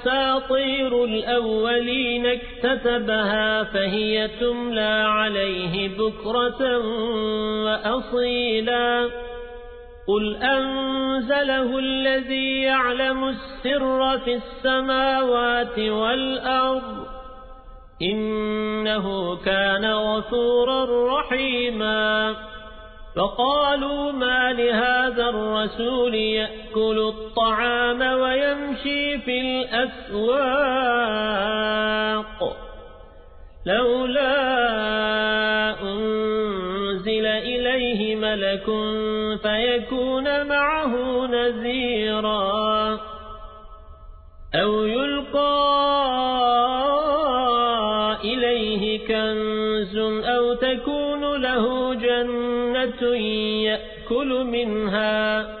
أساطير الأولين اكتتبها فهي تملى عليه بكرة وأصيلا. قل أنزله الذي يعلم السر في السماوات والأرض إنه كان غفورا رحيما. فقالوا ما لهذا الرسول يأكل الطعام ويمشي في الأسواق. لولا أنزل إليه ملك فيكون معه نذيرا. أو يلقى إليه كنز أو تكون له جنة يأكل منها.